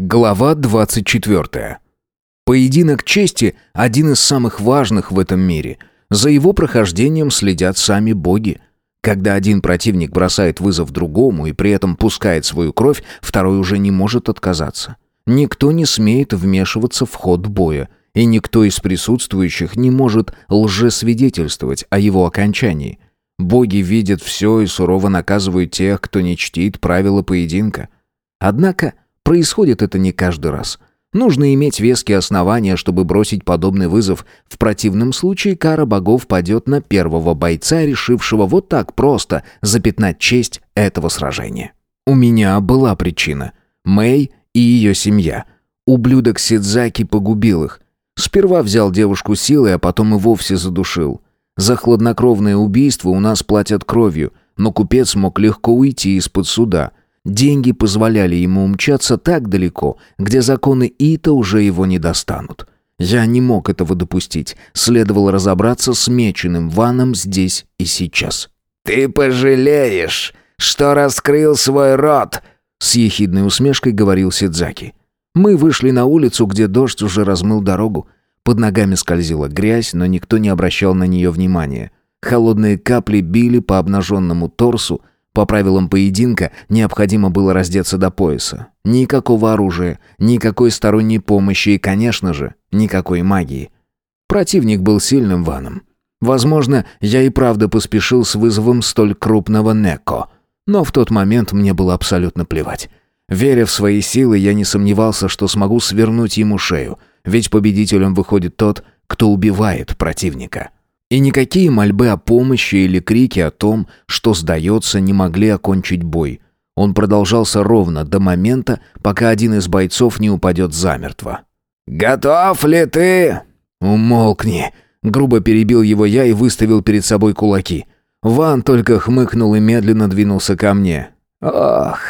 Глава 24. Поединок чести – один из самых важных в этом мире. За его прохождением следят сами боги. Когда один противник бросает вызов другому и при этом пускает свою кровь, второй уже не может отказаться. Никто не смеет вмешиваться в ход боя, и никто из присутствующих не может лжесвидетельствовать о его окончании. Боги видят все и сурово наказывают тех, кто не чтит правила поединка. Однако происходит это не каждый раз. Нужно иметь веские основания, чтобы бросить подобный вызов. В противном случае кара богов падет на первого бойца, решившего вот так просто запятнать честь этого сражения. У меня была причина. Мэй и ее семья. Ублюдок Сидзаки погубил их. Сперва взял девушку силой, а потом и вовсе задушил. За хладнокровное убийство у нас платят кровью, но купец мог легко уйти из-под суда. Деньги позволяли ему умчаться так далеко, где законы Ита уже его не достанут. Я не мог этого допустить. Следовало разобраться с меченым ваном здесь и сейчас. «Ты пожалеешь, что раскрыл свой рот!» С ехидной усмешкой говорил Сидзаки. Мы вышли на улицу, где дождь уже размыл дорогу. Под ногами скользила грязь, но никто не обращал на нее внимания. Холодные капли били по обнаженному торсу. По правилам поединка необходимо было раздеться до пояса. Никакого оружия, никакой сторонней помощи и, конечно же, никакой магии. Противник был сильным ваном. Возможно, я и правда поспешил с вызовом столь крупного Неко. Но в тот момент мне было абсолютно плевать. Веря в свои силы, я не сомневался, что смогу свернуть ему шею, ведь победителем выходит тот, кто убивает противника. И никакие мольбы о помощи или крики о том, что сдается, не могли окончить бой. Он продолжался ровно до момента, пока один из бойцов не упадет замертво. «Готов ли ты?» «Умолкни!» Грубо перебил его я и выставил перед собой кулаки. Ван только хмыкнул и медленно двинулся ко мне. «Ох,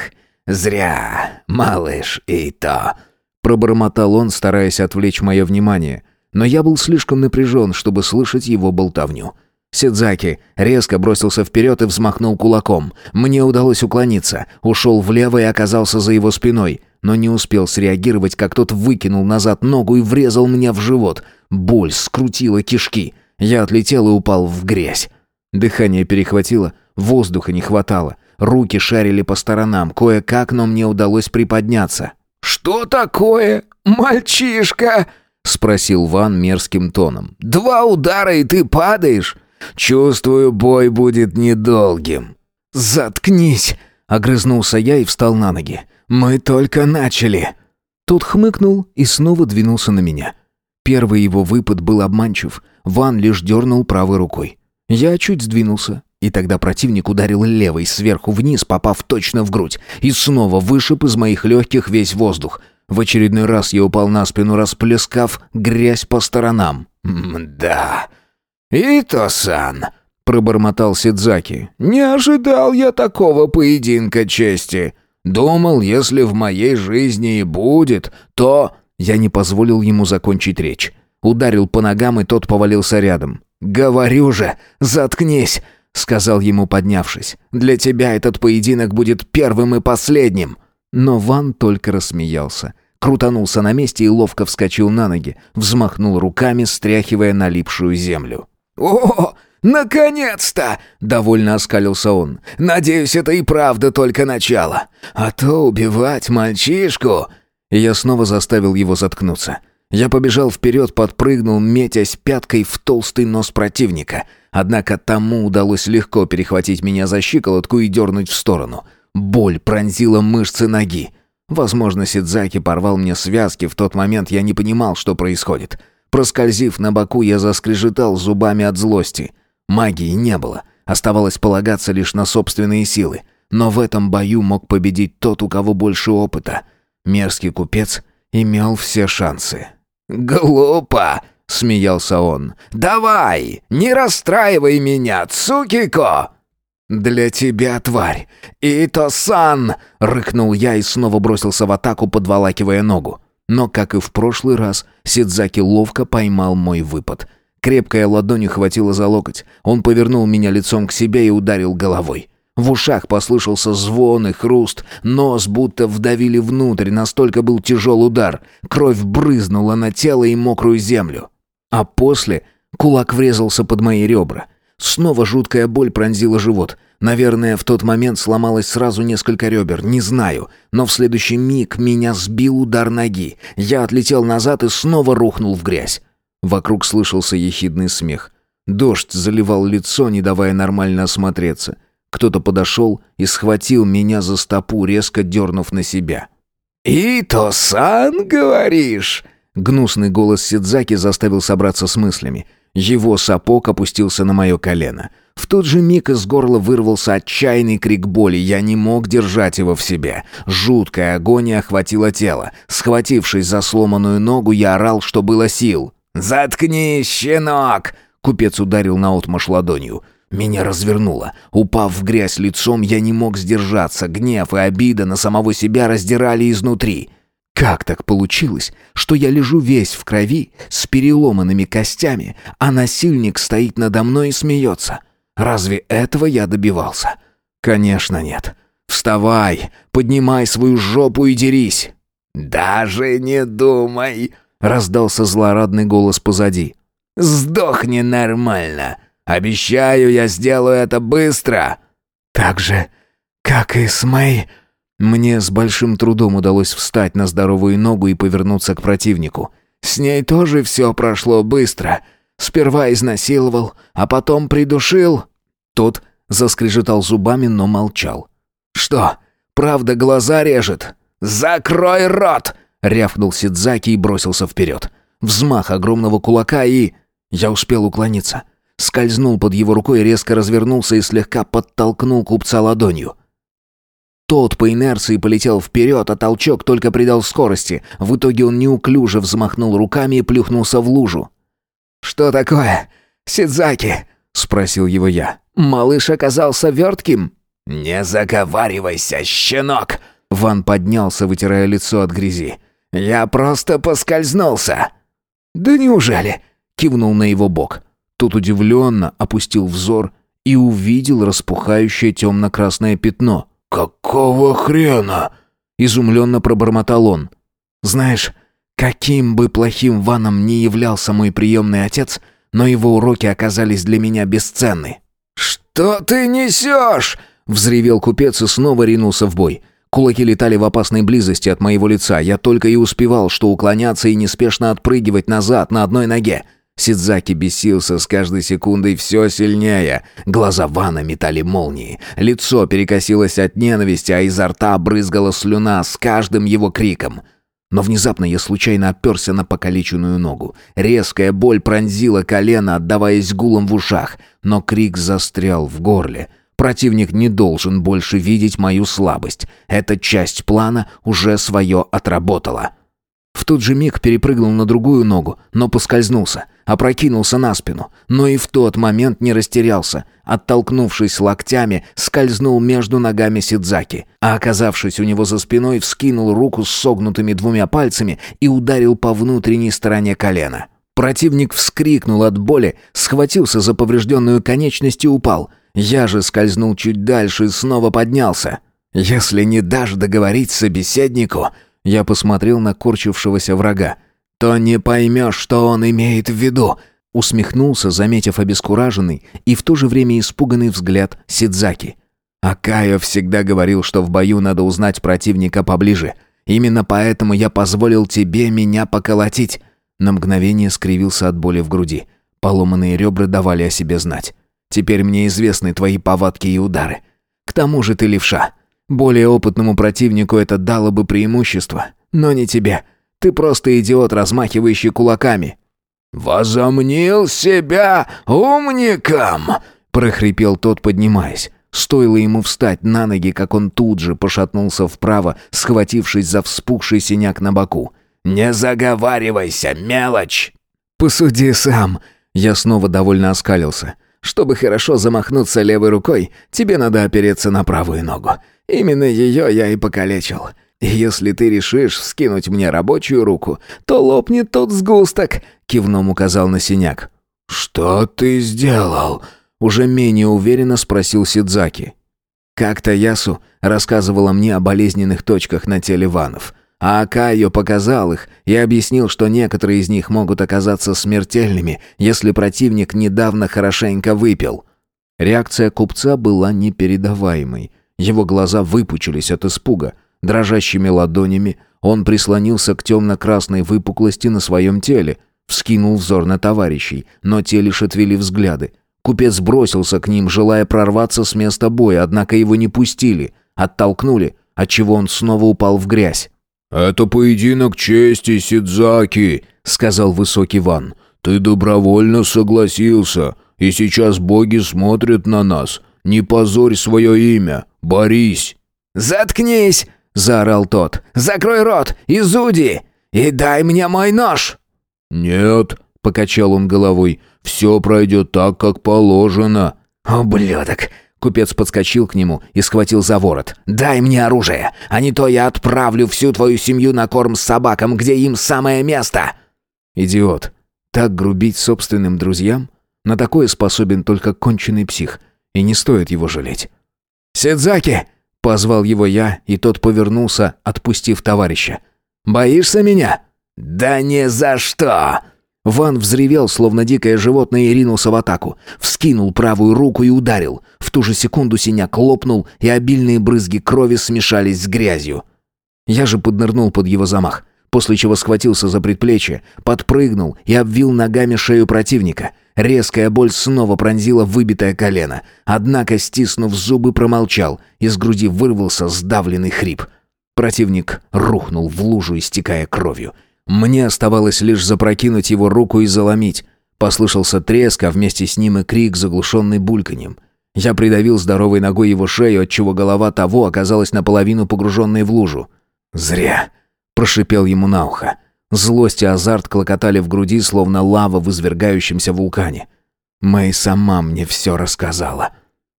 зря, малыш и то!» Пробормотал он, стараясь отвлечь мое внимание. Но я был слишком напряжен, чтобы слышать его болтовню. Сидзаки резко бросился вперед и взмахнул кулаком. Мне удалось уклониться. Ушел влево и оказался за его спиной. Но не успел среагировать, как тот выкинул назад ногу и врезал меня в живот. Боль скрутила кишки. Я отлетел и упал в грязь. Дыхание перехватило, воздуха не хватало. Руки шарили по сторонам, кое-как, но мне удалось приподняться. «Что такое, мальчишка?» — спросил Ван мерзким тоном. «Два удара, и ты падаешь? Чувствую, бой будет недолгим». «Заткнись!» — огрызнулся я и встал на ноги. «Мы только начали!» Тот хмыкнул и снова двинулся на меня. Первый его выпад был обманчив. Ван лишь дернул правой рукой. Я чуть сдвинулся, и тогда противник ударил левой сверху вниз, попав точно в грудь, и снова вышиб из моих легких весь воздух. В очередной раз я упал на спину, расплескав грязь по сторонам. «Да, Ито-сан», — пробормотал Сидзаки, — «не ожидал я такого поединка чести. Думал, если в моей жизни и будет, то...» Я не позволил ему закончить речь. Ударил по ногам, и тот повалился рядом. «Говорю же, заткнись!» — сказал ему, поднявшись. «Для тебя этот поединок будет первым и последним». Но Ван только рассмеялся. Крутанулся на месте и ловко вскочил на ноги, взмахнул руками, стряхивая налипшую землю. «О, наконец-то!» — довольно оскалился он. «Надеюсь, это и правда только начало. А то убивать мальчишку...» И я снова заставил его заткнуться. Я побежал вперед, подпрыгнул, метясь пяткой в толстый нос противника. Однако тому удалось легко перехватить меня за щиколотку и дернуть в сторону. Боль пронзила мышцы ноги. Возможно, Сидзаки порвал мне связки, в тот момент я не понимал, что происходит. Проскользив на боку, я заскрежетал зубами от злости. Магии не было, оставалось полагаться лишь на собственные силы. Но в этом бою мог победить тот, у кого больше опыта. Мерзкий купец имел все шансы. «Глупо!» — смеялся он. «Давай, не расстраивай меня, Цукико!» «Для тебя, тварь! Ито-сан!» — рыкнул я и снова бросился в атаку, подволакивая ногу. Но, как и в прошлый раз, Сидзаки ловко поймал мой выпад. Крепкая ладонь хватила за локоть. Он повернул меня лицом к себе и ударил головой. В ушах послышался звон и хруст, нос будто вдавили внутрь, настолько был тяжел удар. Кровь брызнула на тело и мокрую землю. А после кулак врезался под мои ребра. Снова жуткая боль пронзила живот. Наверное, в тот момент сломалось сразу несколько ребер, не знаю. Но в следующий миг меня сбил удар ноги. Я отлетел назад и снова рухнул в грязь. Вокруг слышался ехидный смех. Дождь заливал лицо, не давая нормально осмотреться. Кто-то подошел и схватил меня за стопу, резко дернув на себя. «Ито-сан, говоришь?» Гнусный голос Сидзаки заставил собраться с мыслями. Его сапог опустился на мое колено. В тот же миг из горла вырвался отчаянный крик боли. Я не мог держать его в себе. Жуткая агония охватила тело. Схватившись за сломанную ногу, я орал, что было сил. «Заткнись, щенок!» Купец ударил наотмашь ладонью. Меня развернуло. Упав в грязь лицом, я не мог сдержаться. Гнев и обида на самого себя раздирали изнутри. Как так получилось, что я лежу весь в крови, с переломанными костями, а насильник стоит надо мной и смеется? Разве этого я добивался? Конечно, нет. Вставай, поднимай свою жопу и дерись. «Даже не думай!» — раздался злорадный голос позади. «Сдохни нормально! Обещаю, я сделаю это быстро!» «Так же, как и с моей...» Мне с большим трудом удалось встать на здоровую ногу и повернуться к противнику. С ней тоже все прошло быстро. Сперва изнасиловал, а потом придушил. Тот заскрежетал зубами, но молчал. «Что, правда глаза режет?» «Закрой рот!» — рявкнул Сидзаки и бросился вперед. Взмах огромного кулака и... Я успел уклониться. Скользнул под его рукой, резко развернулся и слегка подтолкнул купца ладонью. Тот по инерции полетел вперед, а толчок только придал скорости. В итоге он неуклюже взмахнул руками и плюхнулся в лужу. «Что такое, Сидзаки?» — спросил его я. «Малыш оказался вертким?» «Не заговаривайся, щенок!» Ван поднялся, вытирая лицо от грязи. «Я просто поскользнулся!» «Да неужели?» — кивнул на его бок. Тот удивленно опустил взор и увидел распухающее темно-красное пятно. «Какого хрена?» — изумленно пробормотал он. «Знаешь, каким бы плохим Ваном ни являлся мой приемный отец, но его уроки оказались для меня бесценны». «Что ты несешь?» — взревел купец и снова ринулся в бой. Кулаки летали в опасной близости от моего лица. Я только и успевал, что уклоняться и неспешно отпрыгивать назад на одной ноге. Сидзаки бесился с каждой секундой все сильнее. Глаза Вана метали молнии. Лицо перекосилось от ненависти, а изо рта брызгала слюна с каждым его криком. Но внезапно я случайно оперся на покалеченную ногу. Резкая боль пронзила колено, отдаваясь гулом в ушах. Но крик застрял в горле. Противник не должен больше видеть мою слабость. Эта часть плана уже свое отработала. В тот же миг перепрыгнул на другую ногу, но поскользнулся, опрокинулся на спину, но и в тот момент не растерялся. Оттолкнувшись локтями, скользнул между ногами Сидзаки, а оказавшись у него за спиной, вскинул руку с согнутыми двумя пальцами и ударил по внутренней стороне колена. Противник вскрикнул от боли, схватился за поврежденную конечность и упал. Я же скользнул чуть дальше и снова поднялся. «Если не дашь договорить собеседнику...» Я посмотрел на корчившегося врага. «То не поймешь, что он имеет в виду!» Усмехнулся, заметив обескураженный и в то же время испуганный взгляд Сидзаки. Акаyo всегда говорил, что в бою надо узнать противника поближе. Именно поэтому я позволил тебе меня поколотить. На мгновение скривился от боли в груди. Поломанные ребра давали о себе знать. Теперь мне известны твои повадки и удары. К тому же ты левша. Более опытному противнику это дало бы преимущество, но не тебе. Ты просто идиот, размахивающий кулаками». «Возомнил себя умником!» — прохрипел тот, поднимаясь. Стоило ему встать на ноги, как он тут же пошатнулся вправо, схватившись за вспухший синяк на боку. «Не заговаривайся, мелочь!» «Посуди сам!» Я снова довольно оскалился. «Чтобы хорошо замахнуться левой рукой, тебе надо опереться на правую ногу. Именно ее я и покалечил. если ты решишь вскинуть мне рабочую руку, то лопнет тот сгусток», — кивном указал на синяк. «Что ты сделал?» — уже менее уверенно спросил Сидзаки. Как-то Ясу рассказывала мне о болезненных точках на теле ванов. А Акайо показал их и объяснил, что некоторые из них могут оказаться смертельными, если противник недавно хорошенько выпил. Реакция купца была непередаваемой. Его глаза выпучились от испуга. Дрожащими ладонями он прислонился к темно-красной выпуклости на своем теле, вскинул взор на товарищей, но те лишь отвели взгляды. Купец бросился к ним, желая прорваться с места боя, однако его не пустили, оттолкнули, отчего он снова упал в грязь. «Это поединок чести, Сидзаки», — сказал высокий Ван. «Ты добровольно согласился, и сейчас боги смотрят на нас. Не позорь свое имя, борись!» «Заткнись!» — заорал тот. «Закрой рот, изуди! И дай мне мой нож!» «Нет», — покачал он головой, — «все пройдет так, как положено». «Ублюдок!» Купец подскочил к нему и схватил за ворот. «Дай мне оружие, а не то я отправлю всю твою семью на корм собакам, где им самое место!» «Идиот! Так грубить собственным друзьям? На такое способен только конченый псих, и не стоит его жалеть». «Сидзаки!» — позвал его я, и тот повернулся, отпустив товарища. «Боишься меня?» «Да ни за что!» Ван взревел, словно дикое животное, и ринулся в атаку. Вскинул правую руку и ударил. В ту же секунду синяк лопнул, и обильные брызги крови смешались с грязью. Я же поднырнул под его замах, после чего схватился за предплечье, подпрыгнул и обвил ногами шею противника. Резкая боль снова пронзила выбитое колено. Однако, стиснув зубы, промолчал. Из груди вырвался сдавленный хрип. Противник рухнул в лужу, истекая кровью. Мне оставалось лишь запрокинуть его руку и заломить. Послышался треск, а вместе с ним и крик, заглушенный бульканьем. Я придавил здоровой ногой его шею, отчего голова того оказалась наполовину погруженной в лужу. «Зря!» – прошипел ему на ухо. Злость и азарт клокотали в груди, словно лава в извергающемся вулкане. Мэй сама мне все рассказала.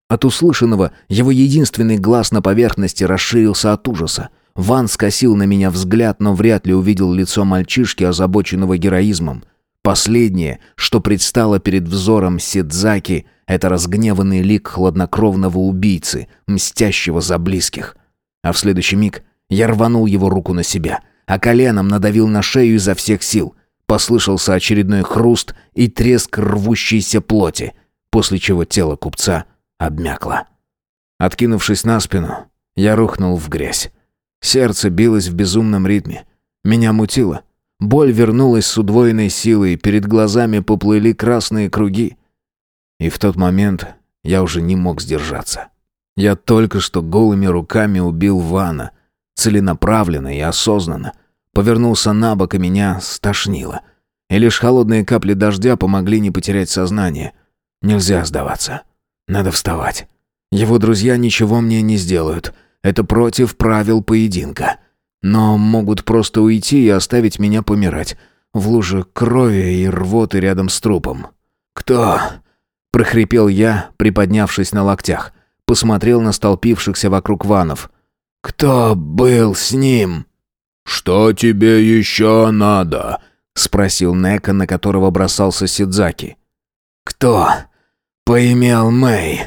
От услышанного его единственный глаз на поверхности расширился от ужаса. Ван скосил на меня взгляд, но вряд ли увидел лицо мальчишки, озабоченного героизмом. Последнее, что предстало перед взором Сидзаки, это разгневанный лик хладнокровного убийцы, мстящего за близких. А в следующий миг я рванул его руку на себя, а коленом надавил на шею изо всех сил. Послышался очередной хруст и треск рвущейся плоти, после чего тело купца обмякло. Откинувшись на спину, я рухнул в грязь. Сердце билось в безумном ритме. Меня мутило. Боль вернулась с удвоенной силой, перед глазами поплыли красные круги. И в тот момент я уже не мог сдержаться. Я только что голыми руками убил Вана, целенаправленно и осознанно. Повернулся на бок, и меня стошнило. И лишь холодные капли дождя помогли не потерять сознание. Нельзя сдаваться. Надо вставать. Его друзья ничего мне не сделают — это против правил поединка. Но могут просто уйти и оставить меня помирать. В луже крови и рвоты рядом с трупом. «Кто?» — прохрипел я, приподнявшись на локтях. Посмотрел на столпившихся вокруг ванов. «Кто был с ним?» «Что тебе еще надо?» — спросил Нека, на которого бросался Сидзаки. «Кто поимел Мэй?»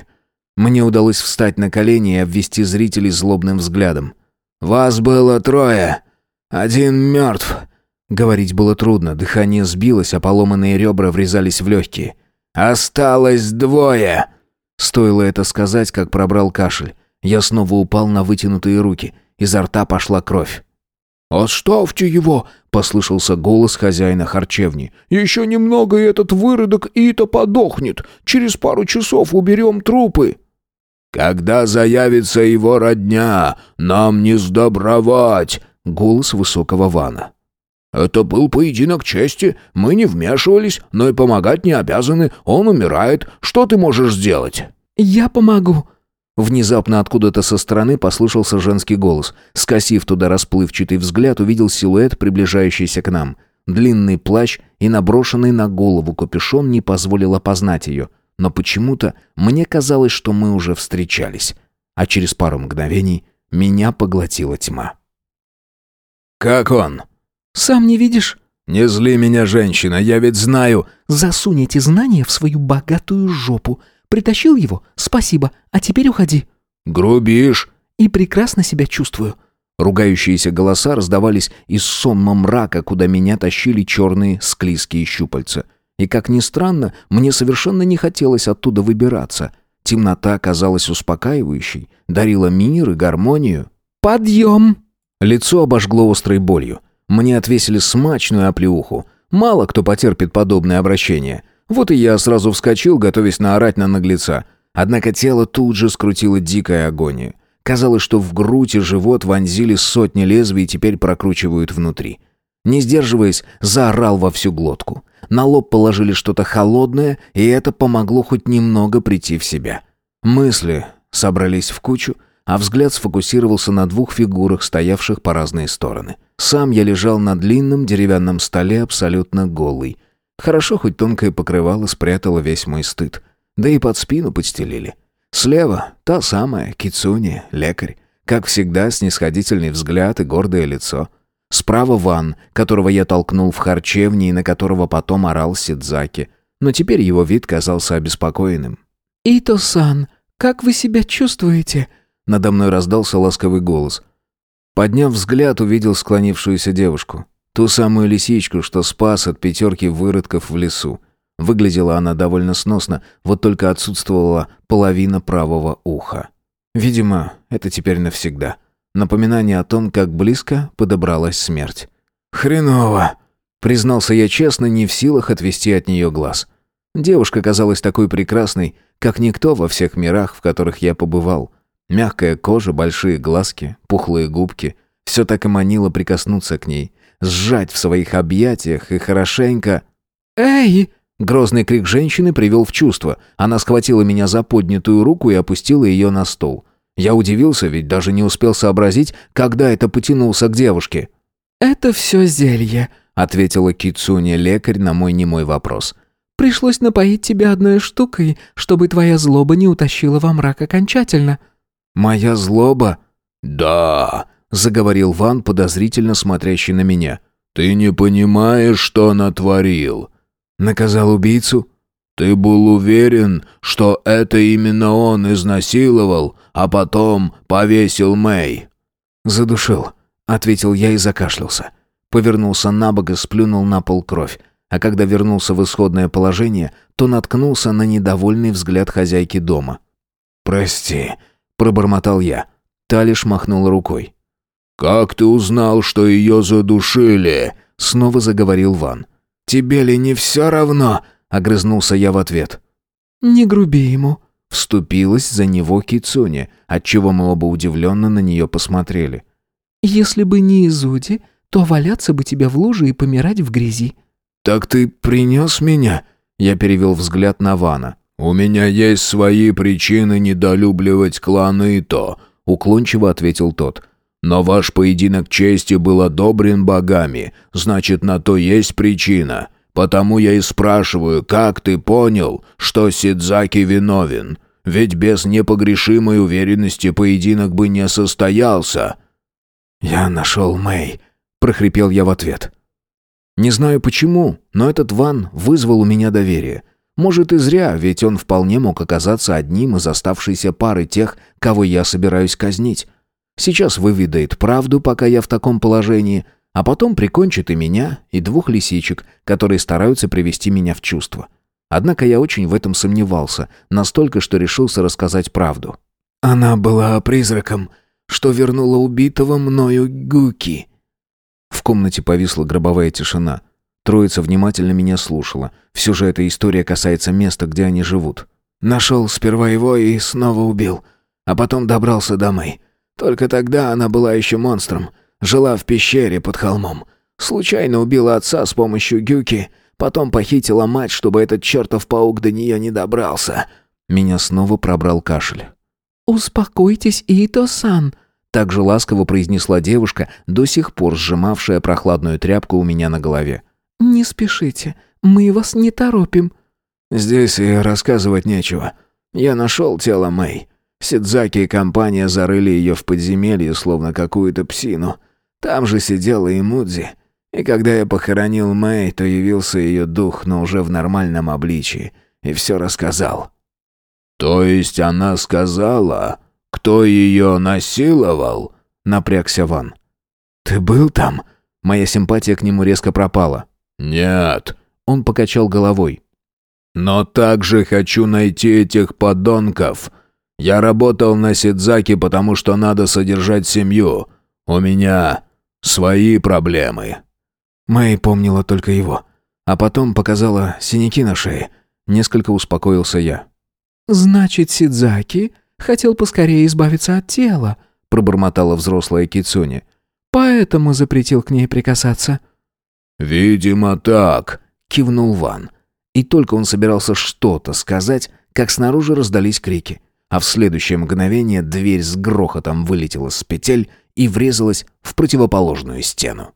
Мне удалось встать на колени и обвести зрителей злобным взглядом. «Вас было трое. Один мертв». Говорить было трудно, дыхание сбилось, а поломанные ребра врезались в легкие. «Осталось двое!» Стоило это сказать, как пробрал кашель. Я снова упал на вытянутые руки. Изо рта пошла кровь. «Оставьте его!» — послышался голос хозяина харчевни. «Еще немного, и этот выродок Ита подохнет. Через пару часов уберем трупы». «Когда заявится его родня, нам не сдобровать!» — голос высокого вана. «Это был поединок чести. Мы не вмешивались, но и помогать не обязаны. Он умирает. Что ты можешь сделать?» «Я помогу», Внезапно откуда-то со стороны послышался женский голос. Скосив туда расплывчатый взгляд, увидел силуэт, приближающийся к нам. Длинный плащ и наброшенный на голову капюшон не позволил опознать ее. Но почему-то мне казалось, что мы уже встречались. А через пару мгновений меня поглотила тьма. «Как он?» «Сам не видишь?» «Не зли меня, женщина, я ведь знаю...» «Засунь эти знания в свою богатую жопу. Притащил его? Спасибо. А теперь уходи». Грубишь!» «И прекрасно себя чувствую». Ругающиеся голоса раздавались из сонма мрака, куда меня тащили черные склизкие щупальца. И, как ни странно, мне совершенно не хотелось оттуда выбираться. Темнота казалась успокаивающей, дарила мир и гармонию. «Подъем!» Лицо обожгло острой болью. Мне отвесили смачную оплеуху. Мало кто потерпит подобное обращение. Вот и я сразу вскочил, готовясь наорать на наглеца. Однако тело тут же скрутило дикая агония. Казалось, что в грудь и живот вонзили сотни лезвий и теперь прокручивают внутри. Не сдерживаясь, заорал во всю глотку. На лоб положили что-то холодное, и это помогло хоть немного прийти в себя. Мысли собрались в кучу, а взгляд сфокусировался на двух фигурах, стоявших по разные стороны. Сам я лежал на длинном деревянном столе абсолютно голый. Хорошо, хоть тонкое покрывало спрятало весь мой стыд. Да и под спину подстелили. Слева та самая Кицуни, лекарь. Как всегда, снисходительный взгляд и гордое лицо. Справа Ван, которого я толкнул в харчевне и на которого потом орал Сидзаки. Но теперь его вид казался обеспокоенным. «Ито-сан, как вы себя чувствуете?» Надо мной раздался ласковый голос. Подняв взгляд, увидел склонившуюся девушку. Ту самую лисичку, что спас от пятерки выродков в лесу. Выглядела она довольно сносно, вот только отсутствовала половина правого уха. Видимо, это теперь навсегда. Напоминание о том, как близко подобралась смерть. «Хреново!» — признался я честно, не в силах отвести от нее глаз. Девушка казалась такой прекрасной, как никто во всех мирах, в которых я побывал. Мягкая кожа, большие глазки, пухлые губки. Все так и манило прикоснуться к ней, сжать в своих объятиях и хорошенько... «Эй!» Грозный крик женщины привел в чувство. Она схватила меня за поднятую руку и опустила ее на стол. Я удивился, ведь даже не успел сообразить, когда это потянулся к девушке. «Это все зелье», — ответила Кицуня лекарь на мой немой вопрос. «Пришлось напоить тебя одной штукой, чтобы твоя злоба не утащила во мрак окончательно». «Моя злоба?» «Да», — заговорил Ван, подозрительно смотрящий на меня. «Ты не понимаешь, что натворил. Наказал убийцу? Ты был уверен, что это именно он изнасиловал, а потом повесил Мэй? Задушил, ответил я и закашлялся. Повернулся на бок и сплюнул на пол кровь. А когда вернулся в исходное положение, то наткнулся на недовольный взгляд хозяйки дома. «Прости», — пробормотал я. Та лишь махнула рукой. «Как ты узнал, что ее задушили?» — снова заговорил Ван. «Тебе ли не все равно?» — огрызнулся я в ответ. «Не груби ему», — вступилась за него Кицуни, отчего мы оба удивленно на нее посмотрели. «Если бы не Изуди, то валяться бы тебе в луже и помирать в грязи». «Так ты принес меня?» — я перевел взгляд на Вана. «У меня есть свои причины недолюбливать клан Ито», — уклончиво ответил тот. Но ваш поединок чести был одобрен богами, значит, на то есть причина. Потому я и спрашиваю, как ты понял, что Сидзаки виновен? Ведь без непогрешимой уверенности поединок бы не состоялся». «Я нашел Мэй», — прохрипел я в ответ. Не знаю почему, но этот Ван вызвал у меня доверие. Может и зря, ведь он вполне мог оказаться одним из оставшейся пары тех, кого я собираюсь казнить. Сейчас выведает правду, пока я в таком положении, а потом прикончит и меня, и двух лисичек, которые стараются привести меня в чувство. Однако я очень в этом сомневался, настолько, что решился рассказать правду. Она была призраком, что вернула убитого мною Гуки. В комнате повисла гробовая тишина. Троица внимательно меня слушала. Все же эта история касается места, где они живут. Нашел сперва его и снова убил, а потом добрался до Мэй. Только тогда она была еще монстром. Жила в пещере под холмом. Случайно убила отца с помощью гюки, потом похитила мать, чтобы этот чертов паук до нее не добрался. Меня снова пробрал кашель. «Успокойтесь, Ито-сан», — так же ласково произнесла девушка, до сих пор сжимавшая прохладную тряпку у меня на голове. «Не спешите, мы вас не торопим». «Здесь и рассказывать нечего. Я нашел тело Мэй. Сидзаки и компания зарыли ее в подземелье, словно какую-то псину. Там же сидела и Мудзи. И когда я похоронил Мэй, то явился ее дух, но уже в нормальном обличии, и все рассказал. «То есть она сказала, кто ее насиловал?» — напрягся Ван. «Ты был там?» Моя симпатия к нему резко пропала. «Нет». Он покачал головой. «Но также хочу найти этих подонков. Я работал на Сидзаки, потому что надо содержать семью. У меня свои проблемы». Мэй помнила только его. А потом показала синяки на шее. Несколько успокоился я. «Значит, Сидзаки хотел поскорее избавиться от тела», пробормотала взрослая Кицуни. «Поэтому запретил к ней прикасаться». «Видимо, так», — кивнул Ван. И только он собирался что-то сказать, как снаружи раздались крики, а в следующее мгновение дверь с грохотом вылетела с петель и врезалась в противоположную стену.